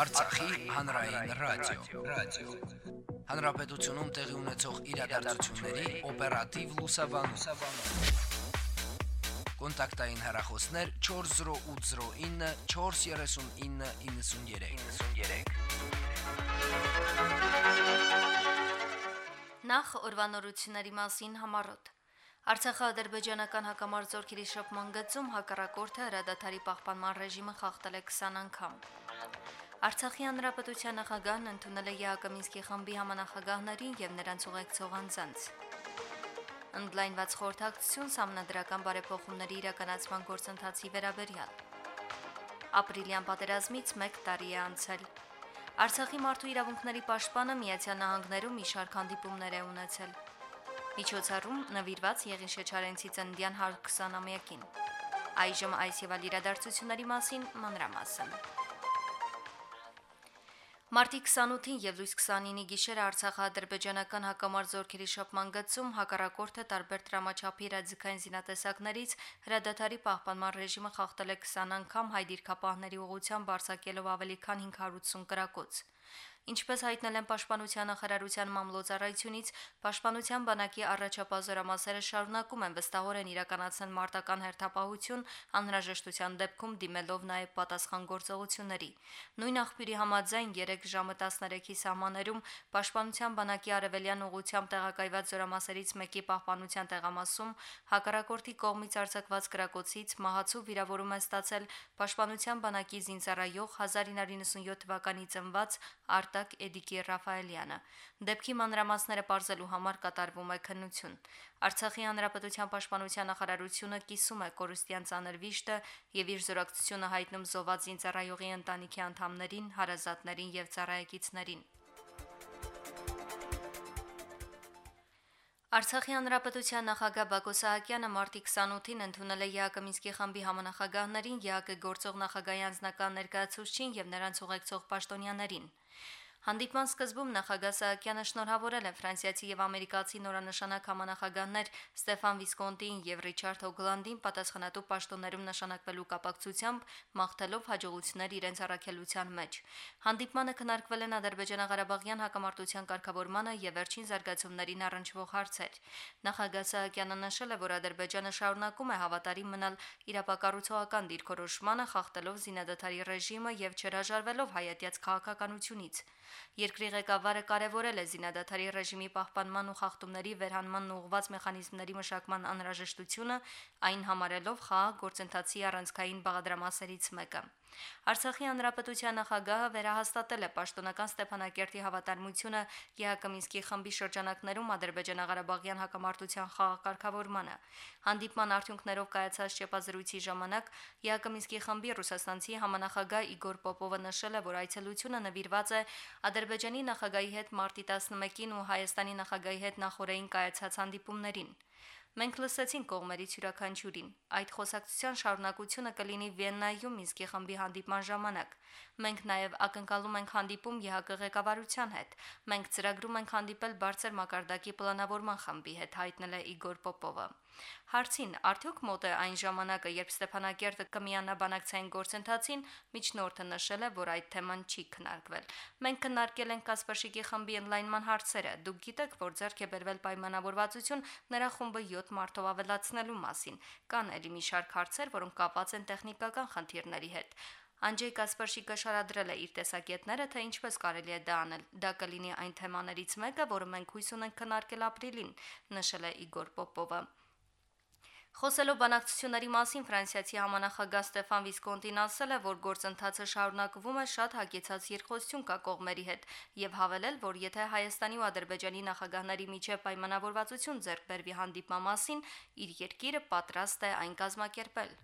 Արցախի հանրային ռադիո, ռադիո։ Հանրապետությունում տեղի ունեցող իրադարձությունների օպերատիվ լուսաբանում։ Կոնտակտային հեռախոսներ 40809 43993։ 93։ Նախ օրվանորությունների մասին համարոտ։ Արցախա-ադրբեջանական հակամարտությունների շփման գծում հակառակորդը հրադադարի պահպանման ռեժիմը խախտել է 20 անգամ։ Արցախի հանրապետության նախագահն ընդունել է Յակոմինսկի խմբի համանախագահներին եւ նրանց ուղեկցող անձանց։ Ընդլայնված խորհրդակցություն համնադրական բարեփոխումների իրականացման գործընթացի վերաբերյալ։ Ապրիլյան պատերազմից 1 տարի է անցել։ Արցախի մարդու իրավունքների պաշտպանը Միացյալ Նահանգներում մի շարք հանդիպումներ է ունեցել։ Միջոցառում նվիրված Եղին Շեչարենցի ծննդյան 120-ամյակին։ Այժմ այս եւ այլ իրադարձությունների մասին մանրամասն։ Մարտի 28-ին եւ լույս 29-ի գիշերը Արցախա-ադրբեջանական հակամարձօրքերի շփման գծում հակառակորդը տարբեր դրամաչափի իրազեկային զինատեսակներից հրադադարի պահպանման ռեժիմը խախտել է 20 անգամ հայ դիրքապահների ուղղությամբ արձակելով ավելի քան 580 կրակոց։ Ինչպես հայտնել են Պաշտպանության նախարարության մամլոյցարայությունից, Պաշտպանության բանակի առաջապազորամասերը շարունակում են վստահորեն իրականացնել մարտական հերթապահություն, անհրաժեշտության դեպքում դիմելով նաև պատասխան գործողությունների։ Նույն աղբյուրի համաձայն 3 ժամը 13-ի սահմաններում Պաշտպանության բանակի արևելյան ուղությամբ տեղակայված զորամասերից մեկի պահպանության տեղամասում հակառակորդի կողմից արձակված գրակոցից մահացու վիրավորում է ստացել Պաշտպանության բանակի զինծառայող 1997 թվականի ծնված Արտակ Էդիկի Ռաֆայելյանը։ Դեպքի մանրամասները ողջելու համար կատարվում է քննություն։ Արցախի հանրապետության պաշտպանության նախարարությունը կիսում է կորուստյան ցաներ վիշտը եւ իր զորակցությունը հայտնում զոհված զինծառայողի ընտանիքի անդամներին, հարազատներին եւ ծառայեկիցներին։ Արցախի հանրապետության նախագահ Բակո Սահակյանը մարտի 28-ին ընդունել է Յակոմինսկի խմբի համանախագահներին, ՀԱԿ գործող նախագահի անձնական ներկայացուցչին եւ նրանց ուղեկցող պաշտոնյաներին։ Հանդիպման սկզբում նախագահ Սահակյանը շնորհավորել է ֆրանսիացի եւ ամերիկացի նորանշանակ համանախագահներ Ստեֆան Վիսկոնտին եւ Ռիչարդ Հոգլանդին պատասխանատու պաշտոններում նշանակվելու կապակցությամբ մաղթելով հաջողություններ իրենց առաքելության մեջ։ Հանդիպմանը քննարկվել են Ադրբեջանա-Ղարաբաղյան հակամարտության կարգավորմանը եւ վերջին զարգացումներին առնչվող հարցեր։ Նախագահ Սահակյանը նշել է, որ Ադրբեջանը շարունակում է հավատարիմ մնալ իրապակառուցողական դիրքորոշմանը, խախտելով զինադատարի ռեժիմը եւ չհրաժարվելով հայատյաց քաղաքականությունից։ Երկրի ղեկավարը կարևորել է զինադատարի ռեժիմի պահպանման ու խախտումների վերհանման ուղղված մեխանիզմների մշակման անհրաժեշտությունը, այն համարելով խաղ գործընթացի առանցքային բաղադրամասերից մեկը։ Արցախի հանրապետության նախագահը վերահաստատել է պաշտոնական Ստեփանակերտի հավատարմությունը Յակոմինսկի խմբի շրջանակներում Ադրբեջանա-Ղարաբաղյան հակամարտության խաղակարգավորմանը։ Հանդիպման արդյունքներով կայացած շեփազրույցի ժամանակ Յակոմինսկի խմբի ռուսաստանցի համանախագահ Իգոր Պոպովը նշել է, որ այցելությունը նվիրված է Ադրբեջանի նախագահի հետ մարտի 11-ին ու Հայաստանի նախագահի հետ նախորդային կայացած հանդիպումներին։ Մենք լսեցին կողմերից յուրաքանչյուրին։ Այդ խոսակցության շարունակությունը կլինի Վիեննայում Մինսկի խմբի հանդիպման ժամանակ։ Մենք նաև ակնկալում ենք հանդիպում ԵՀԿ ղեկավարության հետ։ Մենք ծրագրում ենք հանդիպել բարձր մակարդակի պլանավորման խմբի հետ, հայտնել է Իգոր Պոպովը։ Հարցին. Արդյոք մոտ է այն ժամանակը, երբ Ստեփանակերտը կմիանա բանակցային գործընթացին, միջնորդը նշել է, որ այդ թեման չի քննարկվել։ Մենք քննարկել ենք Կասպարշիկի խմբի ընդլայնման հարցերը։ Դուք գիտեք, որ ձեռք է բերվել պայմանավորվածություն նրա խումբը 7 մարտով ավելացնելու մասին։ Կան ելի մի շարք հարցեր, որոնք կապված են տեխնիկական խնդիրների հետ։ Անջեյ Կասպարշիկը շարադրել է իր տեսակետները, թե ինչպես կարելի է դա անել։ Դա կլինի այն թեմաներից մեկը, որը մենք հույս ունենք քննարկել ապրիլին, նշել է Իգոր Պոպովը։ Խոսելով բանակցությունների մասին Ֆրանսիացի համանախագահ Ստեֆան Վիսկոնտին ասել է, որ գործընթացը շարունակվում է շատ հագեցած երկխոսություն կա կողմերի հետ եւ հավելել, որ եթե Հայաստանի ու Ադրբեջանի նախագահների միջև պայմանավորվածություն ձեռք բերվի հանդիպման մասին, իր երկիրը պատրաստ է այն կազմակերպել։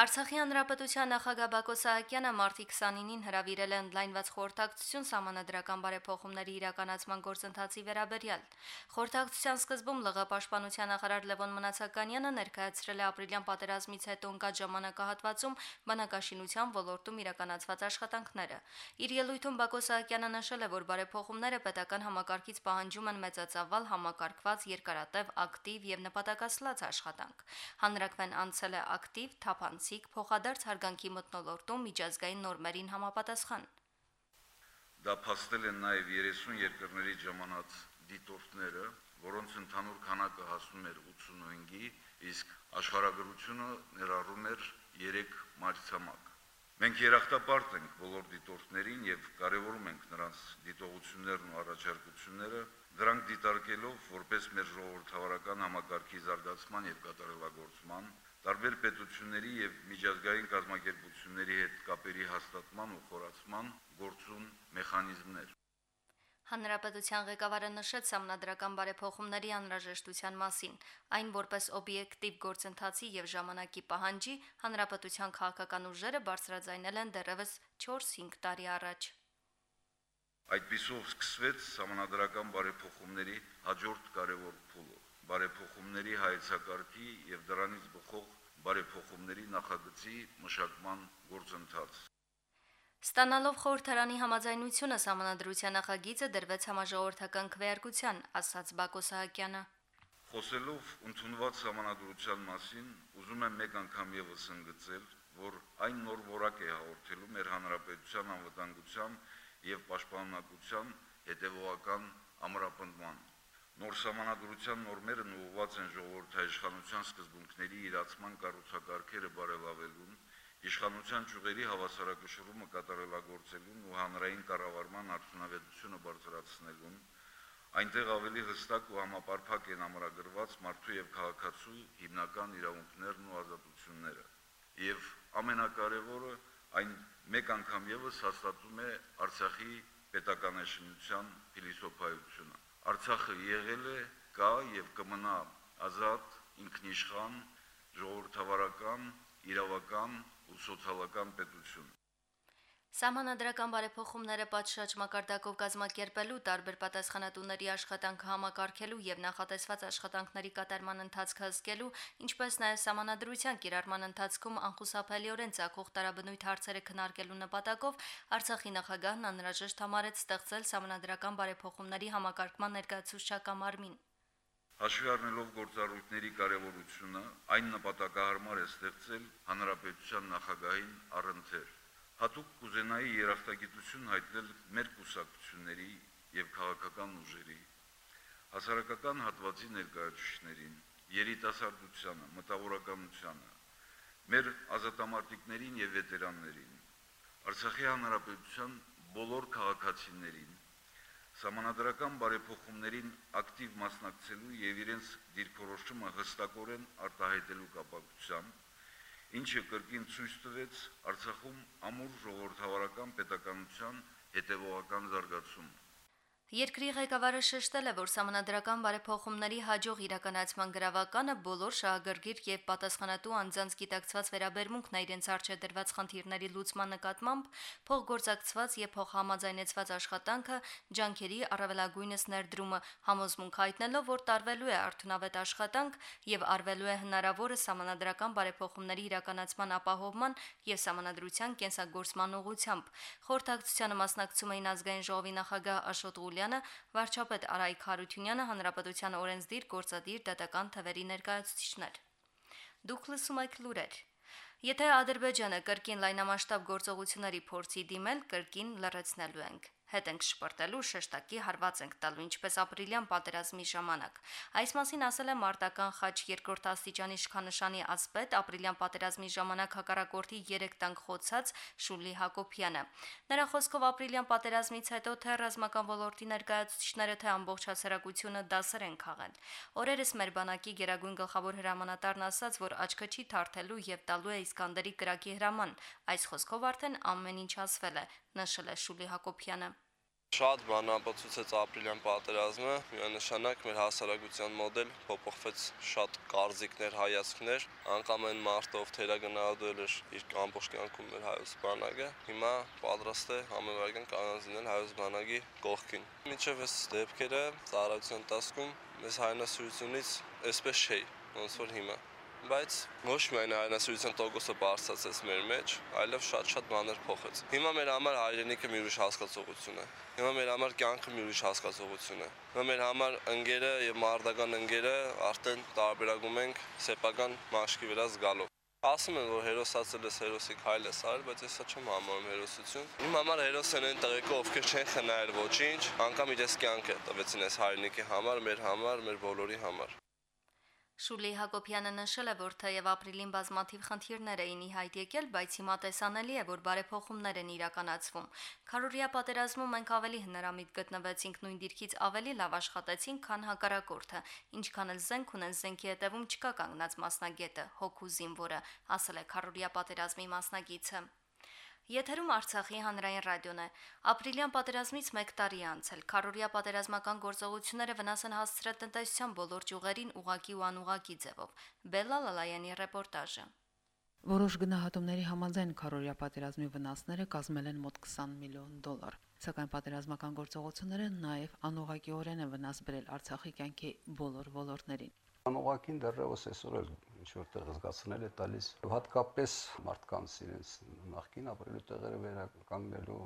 Արցախի հանրապետության նախագահ Բակո Սահակյանը մարտի 29-ին հրավիրել է ընդլայնված խորհրդակցություն համանadrական բարեփոխումների իրականացման գործընթացի վերաբերյալ։ Խորհրդակցության սկզբում ԼՂ պաշտպանության նախարար Լևոն Մնացականյանը ներկայացրել է ապրիլյան պատերազմից հետո ընկած ժամանակահատվածում բանակաշինության ոլորտում իրականացված աշխատանքները։ Իր ելույթում Բակո Սահակյանը նշել է, որ բարեփոխումները պետական համակարգից պահանջում են մեծածավալ համակարգված երկարատև ակտիվ եւ նպատակասլաց աշխատանք։ Հանրակրվեն անցել է ակտիվ թափանց գործիք փոխադարձ հարգանքի մտնոլորտում միջազգային նորմերին համապատասխան։ Դա փաստել են նաև 30 երկրների ժամանած դիտորդները, որոնց ընդհանուր քանակը հասնում էր 85-ի, իսկ աշխարհագրությունը ներառում էր 3 մայրցամաք։ Մենք երախտապարտ ենք բոլոր դիտորդներին եւ կարեւորում ենք նրանց դիտողություններն ու առաջարկությունները, դրանք դիտարկելով որպես մեր ժողովրդավարական համակարգի զարգացման եւ կատարելագործման, տարբեր պետությունների եւ միջազգային կազմակերպությունների հետ կապերի հաստատման ու խորացման գործուն մեխանիզմներ։ Հանրապետության ղեկավարը նշեց համնադրական բարեփոխումների անհրաժեշտության մասին, այն որպես օբյեկտիվ գործընթացի եւ ժամանակի պահանջի հանրապետության քաղաքական ուժերը բարձրաձայնել են դեռևս 4-5 տարի առաջ։ Այդպիսով սկսվեց համնադրական բարեփոխումների հաջորդ կարևոր փուլը՝ բարեփոխումների հայեցակարգի եւ դրանից բխող բարեփոխումների նախագծի մշակման գործընթաց։ Ստանալով խորհրդարանի համաձայնությունը համանadrության նախագիծը դրվեց համաժողովրդական քվեարկության, ասաց Բակո Սահակյանը։ Խոսելով ընդունված համանadrության մասին, ուզում եմ մեկ անգամ եւս ընդգծել, որ այն նոր որակ է հաղորդելու մեր հանրապետության անվտանգության եւ պաշտպանունակության հետեւողական ամրապնդման։ Նոր համանadrության նորմերն ուղղված են ժողովրդաիշխանության սկզբունքների իրացման կառուցակարգերը բարելավելուն իշխանության ճյուղերի հավասարակշռումը կատարելագործելուն ու հանրային կառավարման արդյունավետությունը բարձրացնելուն, այնտեղ ավելի հստակ ու համապարփակ են ամրագրված մարդու եւ քաղաքացու հիմնական իրավունքներն ու ազատությունները։ Եվ ամենակարևորը այն մեկ անգամ եւս հաստատում է Արցախի պետականաշինության փիլիսոփայությունը։ Արցախը եղել է, կա եւ կմնա ազատ, ինքնիշխան, ժողովրդավարական, իրավական ու սոցիալական պետություն։ Սահմանադրական բարեփոխումները պատշաճ մակարդակով կազմակերպելու, տարբեր պատասխանատուների աշխատանքը համակարգելու եւ նախատեսված աշխատանքների կատարման ընթացքը հսկելու, ինչպես նաեւ սահմանադրության կիրառման ընթացքում անխուսափելիորեն ցակող տարաբնույթ հարցերը քննարկելու նպատակով Արցախի նախագահն անհրաժեշտ համարեց ստեղծել սահմանադրական բարեփոխումների համակարգման ներկայացուցչական մարմին։ Հաշվի առնելով գործառույթների կարևորությունը, այն նպատակահարմար է ստեղծել հանրապետության նախագահին առընթեր։ Հատուկ կուզենայի երախտագիտություն հայտնել մեր կուսակցությունների եւ քաղաքական ուժերի, հասարակական հատվածի ներկայացուցիչներին, երիտասարդությանը, մտավորականությանը, մեր ազատամարտիկներին եւ վետերաններին, Արցախի հանրապետության բոլոր քաղաքացիներին, Սահմանադրական բարեփոխումներին ակտիվ մասնակցելու եւ իրենց դիրքորոշումը հստակորեն արտահայտելու կապակցությամբ ինչը կրկին ցույց տվեց Արցախում ամուր ժողովրդավարական պետականության հետևողական զարգացումը։ Երկրի ղեկավարը շեշտել է, որ համանդրական բարեփոխումների հաջող իրականացման գրավականը բոլոր շահագրգիռ եւ պատասխանատու անձանց գիտակցված վերաբերմունքն է իրենց արժե դրված խնդիրների լուծման նկատմամբ, փոխգործակցված եւ փոխհամաձայնեցված աշխատանքը, ջանքերի առավելագույնս ներդրումը, համոզմունք հայտնելով, որ տարվելու է արդյունավետ աշխատանք եւ արվելու է հնարավորը համանդրական բարեփոխումների իրականացման ապահովման եւ համանդրության կենսագործման ուղղությամբ։ Խորհրդակցությանը մասնակցում էին ազգային ժողովի նախագահ Աշոտ Ղուլյանը, վարչապետ Արայք Խարությունյանը, հանրապետության օրենսդիր գործադիր դատական թվերի ներկայացուցիչներ։ Դուք լսում եք լուրեր։ Եթե Ադրբեջանը կրկին լայնամասշտաբ գործողությունների փորձի դիմել, կրկին լրացնելու ենք հետ ենք շպրտելու շեշտակի հարված ենք տալու ինչպես ապրիլյան պատերազմի ժամանակ։ Այս մասին ասել է Մարտական խաչ երկրորդ աստիճանի իշխանշանի ասպետ ապրիլյան պատերազմի ժամանակ հակառակորդի 3 տանկ խոցած Շուլի Հակոբյանը։ Նրա խոսքով ապրիլյան պատերազմից հետո թե ռազմական ոլորտի ներկայացուցիչները թե ամբողջ հասարակությունը դասեր են քաղել։ Օրերս մեր բանակի Գերագույն գլխավոր հրամանատարն ասաց, որ աչքը չի թարթելու եւ տալու է Իսկանդերի կրակի հրաման։ Այս խոսքով արդեն ամեն ինչ ասվել է, նշել է Շուլի Հակոբյանը։ Շատ բան ապացուցեց ապրիլյան պատերազմը, միանշանակ մեր հասարակության մոդել փոփոխվեց շատ կարծիքներ, հայացքներ, անկամ այն մարտով թերագնահատել էր իր ամբողջ կյանքում մեր հայոց բանակը, հիմա պատրաստ է համավարական կանանցնել հայոց բանակի կողքին։ Մինչև այս դեպքերը ծառայության տասկում մեզ հայնասիրությունից այսպես չէի, ոնց որ հիմա բայց ոչ միայն հայրենասիրության տոկոսը բարձրացեց մեր մեջ, այլև շատ-շատ բաներ փոխեց։ Հիմա մեր համար հայրենիքը մի ուրիշ հասկացողություն է։ Հիմա մեր համար կյանքը մի ուրիշ հասկացողություն է։ Հիմա մեր համար ընկերը եւ մարդական ընկերը արդեն տարբերակում ենք սեփական մաշկի վրա զգալով։ Ասում են, որ հերոսացել ես, հերոսի քայլ ես արել, բայց ես չեմ համարում հերոսություն։ Իմ համար հերոս են այն տղեկը, ովքեր չեն խնայել ոչինչ, անգամ իրենց կյանքը տվեցին այս հայրենիքի համար, մեր համար, մեր բոլորի համար։ Շուլի Հակոբյանը նշել է, որ թեև ապրիլին բազմաթիվ խնդիրներ էին ի հայտ եկել, բայց հիմա տեսանելի է, որ բարեփոխումներ են իրականացվում։ Քարորիա պատերազմում մենք ավելի հնարամիտ գտնվեցինք նույն դիրքից ավելի լավ աշխատեցինք, քան հակառակորդը։ Ինչքան էլ զենք ունեն, զենքի հետևում չկա կանգնած մասնագետը, հոգու զինվորը, ասել է Քարորիա պատերազմի մասնագիցը։ Եթերում Արցախի հանրային ռադիոն է։ Ապրիլյան պատերազմից 1 տարի անցել։ Քարորիա պատերազմական գործողությունները վնաս են հասցրել տնտեսության բոլոր ճյուղերին ուղակի ու անուղակի ձևով։ Բելլա Լալայանի ռեպորտաժը։ Որոշ գնահատումների համաձայն քարորիա պատերազմի վնասները կազմել են մոտ 20 միլիոն դոլար։ Սակայն պատերազմական գործողությունները նաև անուղակիորեն են վնաս բերել Արցախի կյանքի բոլոր ոլորտներին։ Անուղակին դեռևս այսօր էլ ինչ որտեղ զգացնել է տալիս հատկապես մարդկանց իրենց նախկին ապրելու տեղերը վերականգնելու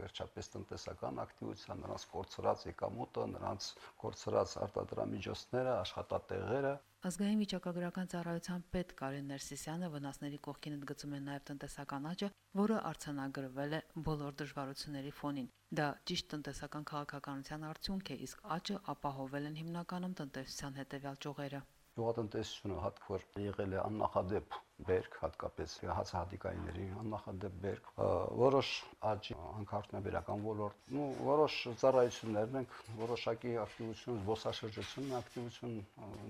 վերջապես տնտեսական ակտիվության նրանց կորցրած եկամուտը նրանց կորցրած արտադրամիջոցները աշխատատեղերը Ազգային վիճակագրական ծառայության պետ Կարեն Ներսիսյանը վնասների կողքին ընդգծում է նաև տնտեսական աճը, որը արցանագրվել է բոլոր դժվարությունների ֆոնին։ Դա ճիշտ տնտեսական քաղաքականության արդյունք է, իսկ աճը ապահովել են հիմնականում տնտեսության հետևյալ ճյուղերը գյուղատնտեսությունը հատկոր եղել է աննախադեպ բերք, հատկապես հացահատիկայինների աննախադեպ բերք, որոշ աճի հանքարդյունաբերական ոլորտ, ու որոշ ծառայություններ մենք որոշակի ակտիվություն, զբոսաշրջություն ակտիվություն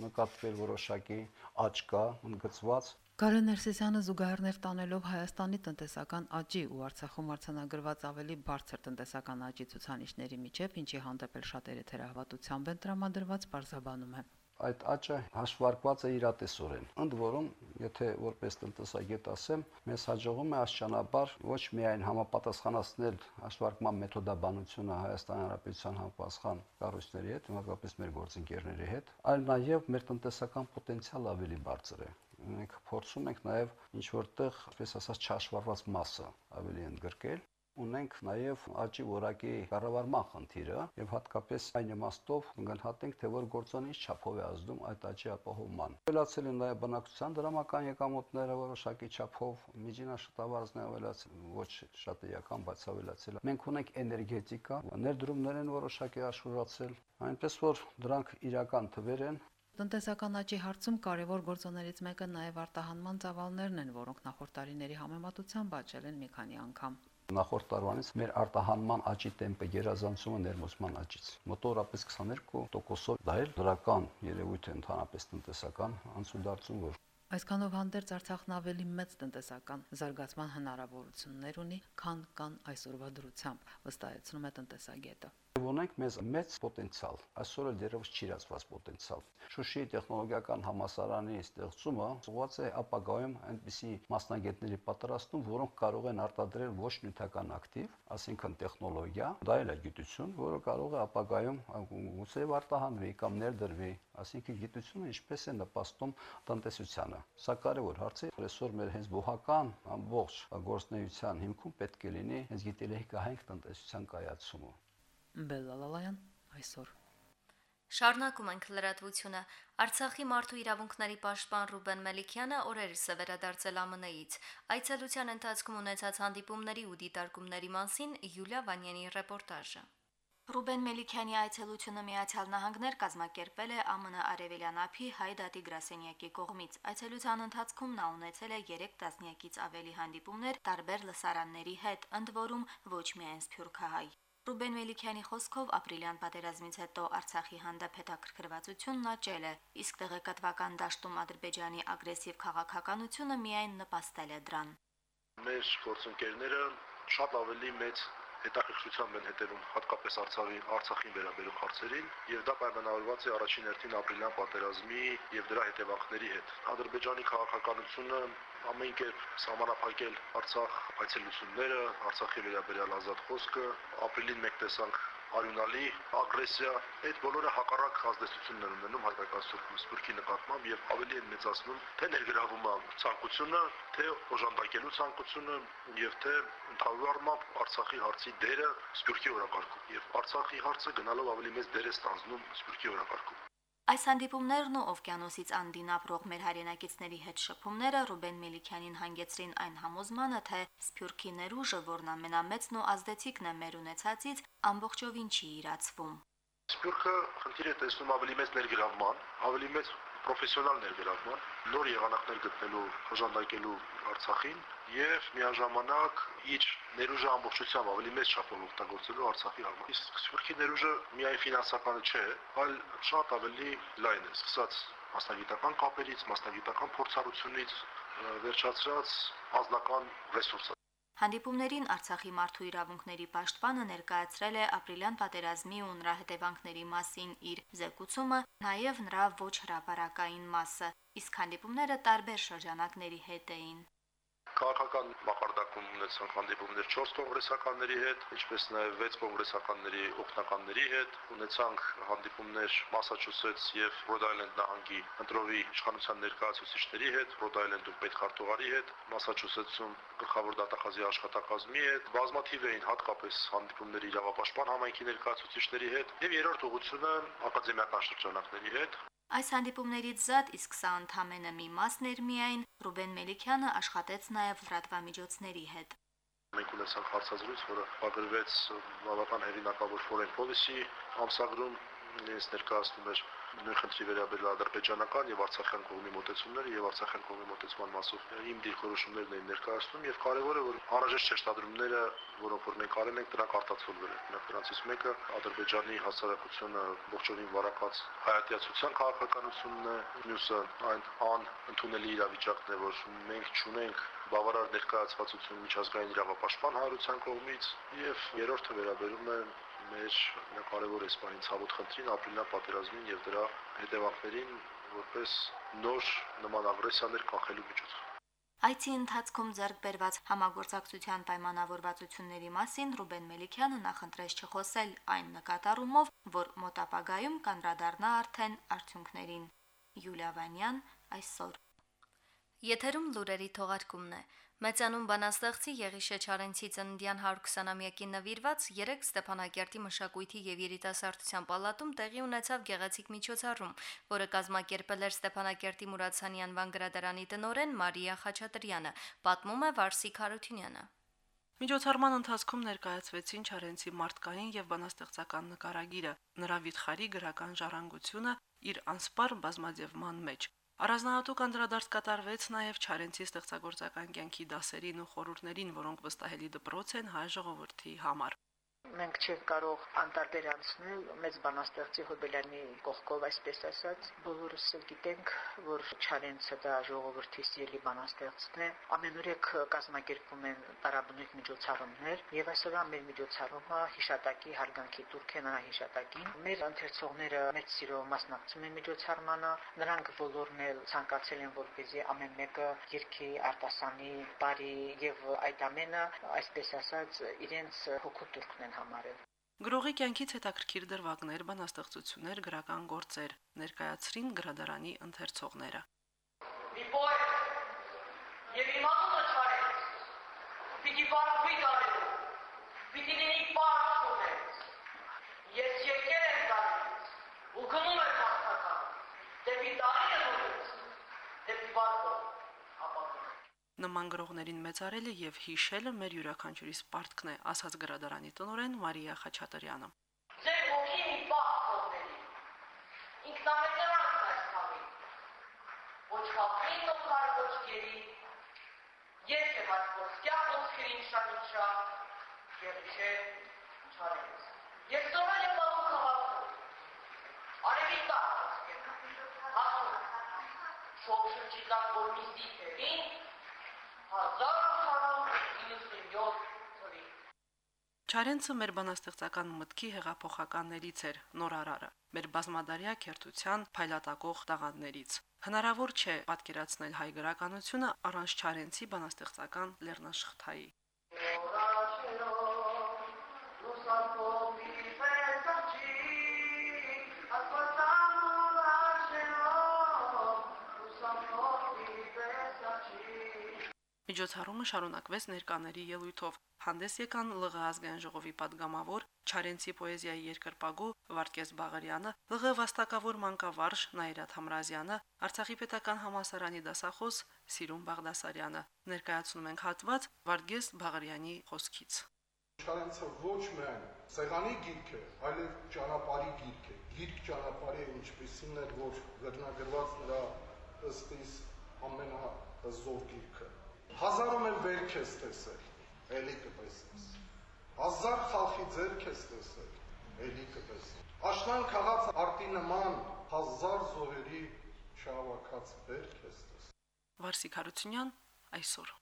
նկատվել որոշակի աճ կա, ընդգծված Կարեն Ներսիսյանը զուգահեռներ տանելով Հայաստանի տնտեսական աճի ու Արցախում արցանագրված ավելի բարձր տնտեսական աճի ցուցանիշների միջև, ինչի հանդեպ էլ շատերը թերահավատությամբ են տրամադրված, բարձաբանում է այդ աճը հաշվարկված է իրատեսորեն։ Ընդ որում, եթե որպես տնտեսագետ ասեմ, մեզ հաջողում է աշճանաբար ոչ միայն համապատասխանացնել հաշվարկման մեթոդաբանությունը Հայաստան Հանրապետության համապատասխան կառույցների հետ, հատկապես մեր գործընկերների հետ, այլ նաև մեր տնտեսական պոտենցիալը ավելի բարձր է մենք փորձում ենք նաև ինչ որտեղ, այսպես ասած, չհաշվառված մասը ավելի ընդգրկել ունենք նաև աճի որակի կառավարման խնդիրը եւ հատկապես այն իմաստով կգնահատենք թե որ գործոնը ինչ չափով է ազդում այդ աճի ապահովման։ Ավելացել են նաև բնակչության դրամական եկամուտները որոշակի չափով միջինաշտավարձն է ավելացել, ոչ շատ էական, բայց ավելացել։ Մենք ունենք էներգետիկա, ներդրումներ են որոշակի աշխուժացել, այնպես որ դրանք իրական թվեր են, Տնտեսական աճի հարցում կարևոր գործոններից մեկը նաև արտահանման ծավալներն են, որոնք նախորդ տարիների համեմատությամբ աճել են մի քանի անգամ նախորդ տարվանից մեր արտահանման աճի տեմպը գերազանցում է ներմուծման աճից։ Մոտորապես 22%-ով դա էլ դրական երևույթ է ընդհանրապես տնտեսական անցուդարձում, որ Այսքանով հանդերձ Արցախն ավելի մեծ տնտեսական զարգացման հնարավորություններ ունի, քան կան այսօրվա դրությամբ, վստահեցնում է տնտեսագետը ունենք մեզ մեծ պոտենցիալ, այսօր էլ դեռևս չիրացված պոտենցիալ։ Շուշիի տեխնոլոգիական համասարանի ստեղծումը ուղղված է ապագայում այնպիսի մասնագետների պատրաստում, որոնք կարող են արտադրել ոչ նյութական ակտիվ, ասինքն տեխնոլոգիա, դա էլ է գիտություն, որը կարող է ապագայում գուցե արտահանվի կամ ներդրվի, ասինքն գիտությունը ինչպես է նպաստում տնտեսությանը։ Սա կարևոր հարց է, այսօր մեր հենց բուհական ամբողջ գործնեության հիմքում պետք է լինի հենց գիտելիքահենք տնտեսության կայացումը։ Բելլալալայան այսօր Շարունակում ենք լրատվությունը։ Արցախի մարդու իրավունքների պաշտպան Ռուբեն Մելիքյանը օրերս է վերադարձել ԱՄՆ-ից։ Այցելության ընթացքում ունեցած հանդիպումների ու դիտարկումների մասին Յուլիա Վանյանի ռեպորտաժը։ Ռուբեն Մելիքյանի այցելությունը Միացյալ Նահանգներ կազմակերպել է ԱՄՆ Արևելյան ափի Հայ դատի գրասենյակի կողմից։ Այցելության ընթացքում նա ունեցել է 3 տասնյակից ավելի հանդիպումներ տարբեր լսարանների հետ, ընդ որում ոչ միայն Սփյուռքահայ։ Ռուբեն Մելիքյանի խոսքով ապրիլյան պատերազմից հետո Արցախի հանդեպ հետաքրքրվածությունն աճել է, իսկ տեղեկատվական դաշտում Ադրբեջանի ագրեսիվ քաղաքականությունը միայն նպաստել է դրան։ Մեր գործընկերները շատ ավելի մեծ հետաքրքրությամբ են հետևում հատկապես Արցախի Արցախին վերաբերող հարցերին եւ դա պայմանավորված է առաջին հերթին ապրիլյան պատերազմի եւ դրա հետևանքների հետ։ Ադրբեջանի քաղաքականությունը ամեն կերպ սահմանափակել Արցախ այցելությունները, Արցախի վերաբերյալ ազատ խոսքը, ապրիլին մեկ տեսանք արյունալի ագրեսիա, այդ բոլորը հակառակ ազդեցություններ ունենում հայկական սպորտի նկատմամբ եւ ավելի են մեծացնում թե ներգրավումը ցանկությունը, թե օժանդակելու ցանկությունը եւ թե ընդհանուր առմամբ Արցախի հարցի դերը սպորտի օրակարգում եւ Արցախի հարցը գնալով ավելի մեծ դեր է ստանձնում սպորտի օրակարգում։ Այս հանդիպումներն ու օվկիանոսից անդին ապրող մեր հայրենակիցների հետ շփումները Ռուբեն Մելիքյանին հանգեցրին այն համոզմանը, թե Սփյուռքի ներուժը, որն ամենամեծն ու ազդեցիկն է մեր ունեցածից, ամբողջովին չի իրացվում։ Սփյուռքը խնդիր է տեսնում ավելի մեծ ներգրավման, ավելի մեծ պրոֆեսիոնալ ներգրավման, նոր եղանակներ գտնելու, օժանդակելու Արցախին եւ միաժամանակ իր ներուժը ամբողջությամբ ավելի մեծ չափով օգտագործելու Արցախի համար։ Իսկ Սփյուռքի ներուժը միայն ֆինանսականը չէ, այլ շատ ավելի լայն է, սկսած մասնագիտական կապերից, մասնագիտական փորձառությունից, վերջացրած ազնական ռեսուրսը։ Հանդիպումներին Արցախի մարդու իրավունքների պաշտպանը ներկայացրել է ապրիլյան պատերազմի ու նրա հետևանքների մասին իր զեկուցումը, նաև նրա ոչ հրապարակային մասը, իսկ հանդիպումները տարբեր շրջանակների հետ էին քաղաքական մակարդակում ունեցան հանդիպումներ 4 կոնգրեսականների հետ, ինչպես նաև 6 կոնգրեսականների օգնականների հետ, ունեցանք հանդիպումներ Մասաչուսեթս եւ Ռոդ Այլենդ նահանգի ընտրովի իշխանության ներկայացուցիչների հետ, Ռոդ Այլենդում պետքարտուղարի հետ, Մասաչուսեթսում գլխավոր դատախազի աշխատակազմի հետ, բազմաթիվ էին հատկապես հանդիպումների իրավապաշտպան համայնքի ներկայացուցիչների հետ եւ երրորդ ուղությունը ակադեմիական շրջանակների հետ Այս հանդիպումներից զատ, իսկ սա ընդամենը մի մասն էր միայն, Ռուբեն Մելիքյանը աշխատեց նաև լրատվամիջոցների հետ։ Մենք ունեցանք հարցազրույց, որը պատգրվեց բավական հերինակավոր foreign policy ամսագրում իրենց ներկայացնում էր նույն խնդրի վերաբերյալ ադրբեջանական եւ արցախյան կողմի մոտեցումները եւ արցախյան կողմի մոտեցման մասով իմ դիրքորոշումներն էին ներկայացնում եւ կարեւորը որ անհրաժեշտ շեշտադրումները որոնք որ մենք արել ենք դրանք արտացոլվել են դրանցից մեկը ադրբեջանի հասարակությունը ողջունին վարակած հայատյացության քաղաքականությունն է մյուսը այն ան ընդունելի իրավիճակն է որ մենք ճունենք բավարար ներկայացվածություն միջազգային իրավապաշտպան հայրության կողմից եւ երրորդը վերաբերում է մեր կարևոր է սպային ցավոտ խնդրին, ապրիլյան պատերազմին եւ դրա հետևանքներին որպես նոր նման ագրեսիաներ կանխելու միջոց։ Այցի ընթացքում ձեռք բերված համագործակցության պայմանավորվածությունների մասին Ռուբեն Մելիքյանը նախընտրեց չխոսել այն նկատառումով, որ մոտապագայում կանրադառնա արդեն արդյունքներին։ Յուլիա Վանյան այսօր Եթերում լուրերի թողարկումն է։ Մեծանուն բանաստեղծի Եղիշե Չարենցի ծննդյան 120-ամյակի նվիրված 3 Ստեփանակերտի մշակույթի եւ երիտասարդության պալատում տեղի ունեցավ գեղեցիկ միջոցառում, որը կազմակերպել էր Ստեփանակերտի Մուրացյանի անվան գրադարանի տնօրեն Մարիա Խաչատրյանը, պատմում է Վարսիկ Հարությունյանը։ Միջոցառման ընթացքում ներկայացվեցին Չարենցի մարդկային եւ բանաստեղծական նկարագիրը, նրա վիթխարի գրական ժառանգությունը իր անսպար բազմաձևման մեջ։ Առանձնահատուկ անդրադարձ կատարվեց նաև Չարենցի ստեղծագործական կյանքի դասերին ու խորհուրդներին, որոնք վստահելի դպրոց են հայ ժողովրդի համար մենք չենք կարող անտարբեր անցնել մեծ բանաստեղծի Հոբելյանի կողքով, այսպես ասած, բոլորս էլ գիտենք, որ Չարենցը դա ժողովրդի սիրելի բանաստեղծն է։ Ամենուրեք կազմակերպում են տարաբնույթ միջոցառումներ, եւ այսօրվա մեր միջոցառումը հիշատակի հարգանքի турք է նրա հիշատակին։ Մեր ընթերցողները մեծ սիրով մասնակցում են միջոցառմանը, նրանք բոլորն էլ ցանկացել են, որպեսզի ամեն մեկը երկի արտասանի, բարի եւ այդ ամենը, այսպես ասած, իրենց հոգու турքն են համարել։ Գրողի կյանքից հետաքրքիր դրվագներ, բանաստեղծություններ, գրական գործեր ներկայացրին գրադարանի ընթերցողները։ Մի պոետ եւ իմանում է չարեց։ Պիտի բարվի գալու։ Պիտի լինի բարդ ունեց։ Ես եկել եմ տալիս ու գնում եմ հաղթական։ Դեպի տարի եմ ուղղից։ Դեպի բարդը Նման գրողներին մեծարելը եւ հիշելը մեր յուրաքանչյուրի սպարտքն է, ասաց գրադարանի տնօրեն Մարիա Խաչատրյանը։ Ձեր ոգի մի բախ թողնելի։ Ինքնամեծարանք այս խաղի։ Ոչ խաղին նոքար ոչ գերի։ Ես եմ այս ոսկյա ոսկերին շանիչա, գերիչե չարենց։ Ես ծորել եմ բաղու քաղաքում։ Արևի տակ ոսկեր։ Հասուն։ Շոք շրջիկակ որ մի զիթերին, 1897 թվին։ Չարենցը մեր բանաստեղծական մտքի հեղափոխականներից էր նորարարը, մեր բազմադարյա քերթության փայլատակող տաղանդներից։ Հնարավոր չէ պատկերացնել հայ գրականությունը առանց Չարենցի բանաստեղծական լեռնաշխթայի։ Միջոցառումը շարունակվեց ներկաների ելույթով։ Հանդես եկան ԼՂ ազգային ժողովի падգամավոր Չարենցի պոեզիայի երկրպագու Վարդգես Բաղարյանը, ԼՂ վաստակավոր մանկավարժ Նաիրատ Համրազյանը, Արցախի պետական համալսարանի դասախոս Սիրուն Բաղդասարյանը։ Ներկայացնում ենք հատված Վարդգես Բաղարյանի խոսքից։ Չարենցը ոչ միայն սեղանի գիրք է, այլև ճանապարհի գիրք է։ Գիրք ճանապարհի ինչպեսին է, որ վերնագրված նրա ըստ իս ամենահզոր գիրքը Հազարում էլ վերք ես տեսել, էլի կտեսնես։ Հազար խալխի ձերք ես տեսել, էլի կտեսնես։ Աշնան քաղաց արտի նման հազար զոհերի շահավաքած վերք ես տեսել։ Վարսիկ Հարությունյան այսօր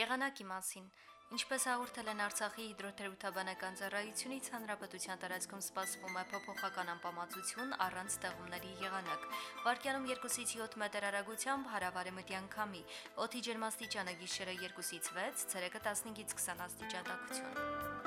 Եղանակի մասին Ինչպես հաղորդել են Արցախի հիդրոթերապևտաբանական ծառայությունից, հանրապետության տարածքում սպասվում է փոփոխական անպամացություն առանց ստեղումների եղանակ։ Վարկյանում 2-ից 7 մետր հեռագությամբ հարավարեմտյան քամի, օդի ջերմաստիճանը գիշերը 2-ից 6, ցերեկը 15-ից 20 աստիճան տաքություն։